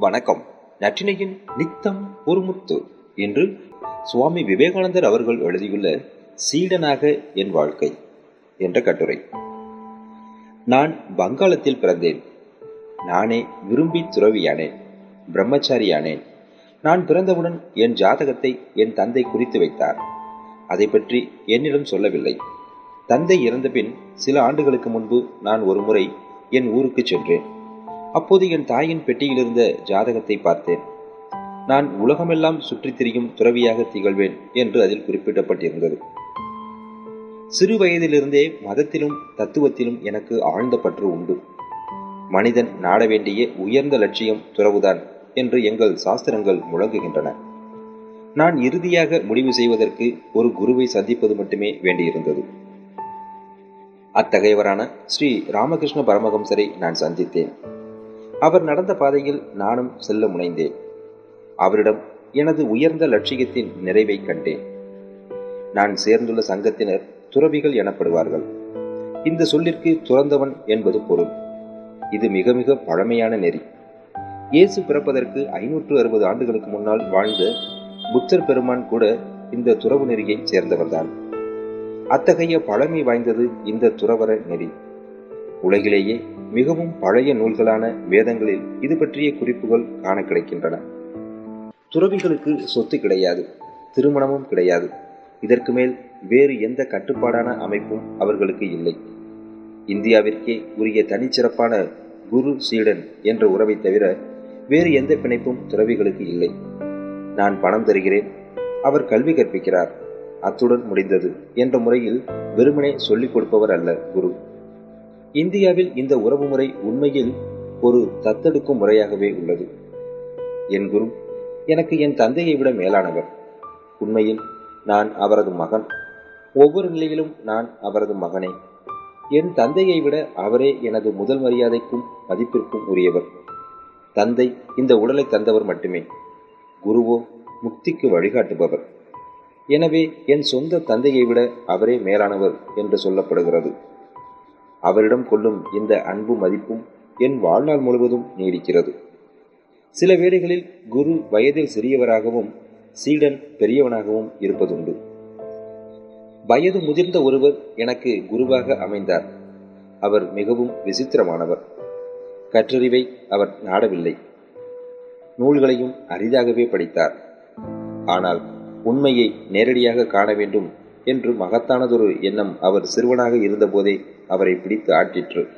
வணக்கம். நற்றினையின் நித்தம் ஒரு முத்து என்று சுவாமி விவேகானந்தர் அவர்கள் எழுதியுள்ள சீடனாக என் வாழ்க்கை என்ற கட்டுரை. நான் வங்காளத்தில் பிறந்தேன். நானே விரும்பி துறவியானேன். பிரம்மச்சாரியானேன். நான் பிறந்தவுடன் என் ஜாதகத்தை என் தந்தை குறித்து வைத்தார். அதை பற்றி என்னிடம் சொல்லவில்லை. தந்தை இறந்தபின் சில ஆண்டுகளுக்கு முன்பு நான் ஒருமுறை என் ஊருக்கு சென்றேன். அப்போது என் தாயின் பெட்டியிலிருந்த ஜாதகத்தை பார்த்தேன். நான் உலகமெல்லாம் சுற்றித் திரியும் துறவியாக திகழ்வேன் என்று அதில் குறிப்பிடப்பட்டிருந்தது. சிறு வயதிலிருந்தே மதத்திலும் தத்துவத்திலும் எனக்கு ஆழ்ந்த பற்று உண்டு. மனிதன் நாட வேண்டிய உயர்ந்த லட்சியம் துறவுதான் என்று எங்கள் சாஸ்திரங்கள் முழங்குகின்றன. நான் இறுதியாக முடிவு செய்வதற்கு ஒரு குருவை சந்திப்பது மட்டுமே வேண்டியிருந்தது. அத்தகையவரான ஸ்ரீ ராமகிருஷ்ண பரமஹம்சரை நான் சந்தித்தேன். அவர் நடந்த பாதையில் நானும் செல்ல முனைந்தேன். அவரிடம் எனது உயர்ந்த லட்சியத்தின் நிறைவை கண்டேன். நான் சேர்ந்துள்ள சங்கத்தினர் துறவிகள் எனப்படுவார்கள். இந்த சொல்லிற்கு துறந்தவன் என்பது பொருள். இது மிக மிக பழமையான நெறி. இயேசு பிறப்பதற்கு ஐநூற்று அறுபது ஆண்டுகளுக்கு முன்னால் வாழ்ந்த புத்தர் பெருமான் கூட இந்த துறவு நெறியைச் சேர்ந்தவர்தான். அத்தகைய பழமை வாய்ந்தது இந்த துறவர நெறி. உலகிலேயே மிகவும் பழைய நூல்களான வேதங்களில் இது பற்றிய குறிப்புகள் காண கிடைக்கின்றன. துறவிகளுக்கு சொத்து கிடையாது திருமணமும் கிடையாது. இதற்கு மேல் வேறு எந்த கட்டுப்பாடான அமைப்பும் அவர்களுக்கு இல்லை. இந்தியாவிற்கே உரிய தனிச்சிறப்பான குரு சீடன் என்ற உறவை தவிர வேறு எந்த பிணைப்பும் துறவிகளுக்கு இல்லை. நான் பணம் தருகிறேன் அவர் கல்வி கற்பிக்கிறார் அத்துடன் முடிந்தது என்ற முறையில் வெறுமனே சொல்லிக் கொடுப்பவர் அல்ல குரு. இந்தியாவில் இந்த உறவு முறை உண்மையில் ஒரு தத்தெடுக்கும் முறையாகவே உள்ளது. என் குரு எனக்கு என் தந்தையை விட மேலானவர். உண்மையில் நான் அவரது மகன். ஒவ்வொரு நிலையிலும் நான் அவரது மகனே. என் தந்தையை விட அவரே எனது முதல் மரியாதைக்கும் மதிப்பிற்கும் உரியவர். தந்தை இந்த உடலை தந்தவர் மட்டுமே. குருவோ முக்திக்கு வழிகாட்டுபவர். எனவே என் சொந்த தந்தையை விட அவரே மேலானவர் என்று சொல்லப்படுகிறது. அவரிடம் கொள்ளும் இந்த அன்பு மதிப்பும் என் வாழ்நாள் முழுவதும் நீடிக்கிறது. சில வேளைகளில் குரு வயதில் சிறியவராகவும் சீடன் பெரியவனாகவும் இருப்பதுண்டு. வயது முதிர்ந்த ஒருவர் எனக்கு குருவாக அமைந்தார். அவர் மிகவும் விசித்திரமானவர். கற்றறிவை அவர் நாடவில்லை. நூல்களையும் அரிதாகவே படித்தார். ஆனால் உண்மையை நேரடியாக காண வேண்டும் என்று மகத்தானதொரு எண்ணம் அவர் சிறுவனாக இருந்தபோதே அவரை பிடித்து ஆட்டிற்று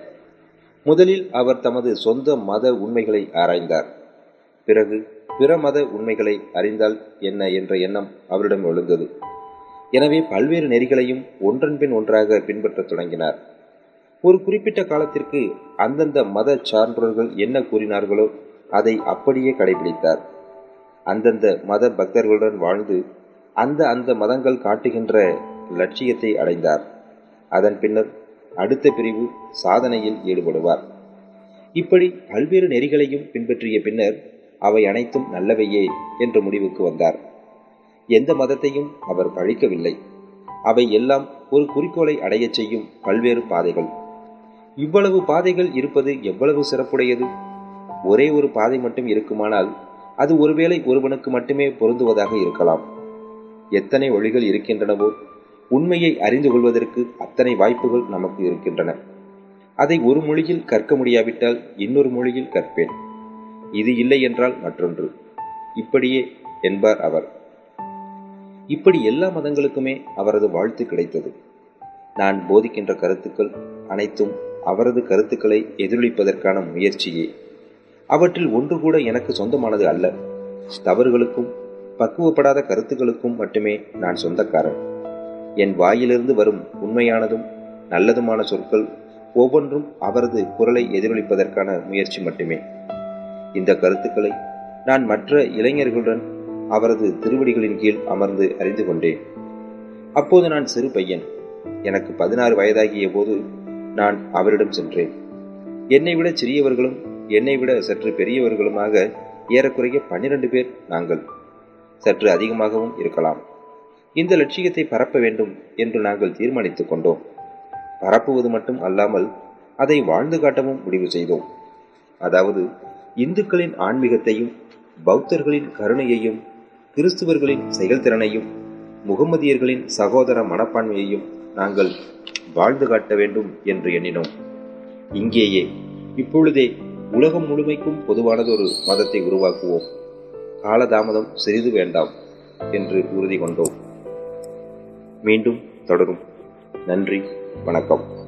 முதலில் அவர் தமது சொந்த மத உண்மைகளை ஆராய்ந்தார். பிறகு பிற மத உண்மைகளை அறிந்தால் என்ன என்ற எண்ணம் அவரிடம் எழுந்தது. எனவே பல்வேறு நெறிகளையும் ஒன்றன்பின் ஒன்றாக பின்பற்றத் தொடங்கினார். ஒரு குறிப்பிட்ட காலத்திற்கு அந்தந்த மத சான்றோர்கள் என்ன கூறினார்களோ அதை அப்படியே கடைபிடித்தார். அந்தந்த மத பக்தர்களுடன் வாழ்ந்து அந்த அந்த மதங்கள் காட்டுகின்ற லட்சியத்தை அடைந்தார். அதன் பின்னர் அடுத்த பிரிவு சாதனையில் ஈடுபடுவார். இப்படி பல்வேறு நெறிகளையும் பின்பற்றிய பின்னர் அவை அனைத்தும் நல்லவையே என்ற முடிவுக்கு வந்தார். எந்த மதத்தையும் அவர் பழிக்கவில்லை. அவை எல்லாம் ஒரு குறிக்கோளை அடையச் செய்யும் பல்வேறு பாதைகள். இவ்வளவு பாதைகள் இருப்பது எவ்வளவு சிறப்புடையது? ஒரே ஒரு பாதை மட்டும் இருக்குமானால் அது ஒருவேளை ஒருவனுக்கு மட்டுமே பொருந்துவதாக இருக்கலாம். எத்தனை வழிகள் இருக்கின்றனவோ உண்மையை அறிந்து கொள்வதற்கு அத்தனை வாய்ப்புகள் நமக்கு இருக்கின்றன. அதை ஒரு மொழியில் கற்க முடியாவிட்டால் இன்னொரு மொழியில் கற்பேன். இது இல்லை என்றால் மற்றொன்று. இப்படியே என்பார் அவர். இப்படி எல்லா மதங்களுக்குமே அவரது வாழ்த்து கிடைத்தது. நான் போதிக்கின்ற கருத்துக்கள் அனைத்தும் அவரது கருத்துக்களை எதிரொலிப்பதற்கான முயற்சியே. அவற்றில் ஒன்று கூட எனக்கு சொந்தமானது அல்ல. தவறுகளுக்கும் பக்குவப்படாத கருத்துக்களுக்கும் மட்டுமே நான் சொந்தக்காரன். என் வாயிலிருந்து வரும் உண்மையானதும் நல்லதுமான சொற்கள் ஒவ்வொன்றும் அவரது குரலை எதிரொலிப்பதற்கான முயற்சி மட்டுமே. இந்த கருத்துக்களை நான் மற்ற இளைஞர்களுடன் அவரது திருவடிகளின் கீழ் அமர்ந்து அறிந்து கொண்டேன். அப்போது நான் சிறு பையன். எனக்கு பதினாறு வயதாகிய போது நான் அவரிடம் சென்றேன். என்னை விட சிறியவர்களும் என்னை விட சற்று பெரியவர்களுமாக ஏறக்குறைய பன்னிரண்டு பேர் நாங்கள். சற்று அதிகமாகவும் இருக்கலாம். இந்த லட்சியத்தை பரப்ப வேண்டும் என்று நாங்கள் தீர்மானித்துக் கொண்டோம். பரப்புவது மட்டும் அல்லாமல் அதை வாழ்ந்து காட்டவும் முடிவு செய்தோம். அதாவது இந்துக்களின் ஆன்மீகத்தையும் பௌத்தர்களின் கருணையையும் கிறிஸ்துவர்களின் செயல்திறனையும் முகமதியர்களின் சகோதர மனப்பான்மையையும் நாங்கள் வாழ்ந்து காட்ட வேண்டும் என்று எண்ணினோம். இங்கேயே இப்பொழுதே உலகம் முழுமைக்கும் பொதுவானதொரு மதத்தை உருவாக்குவோம். காலதாமதம் சிறிது வேண்டாம் என்று உறுதி கொண்டோம். மீண்டும் தொடரும். நன்றி வணக்கம்.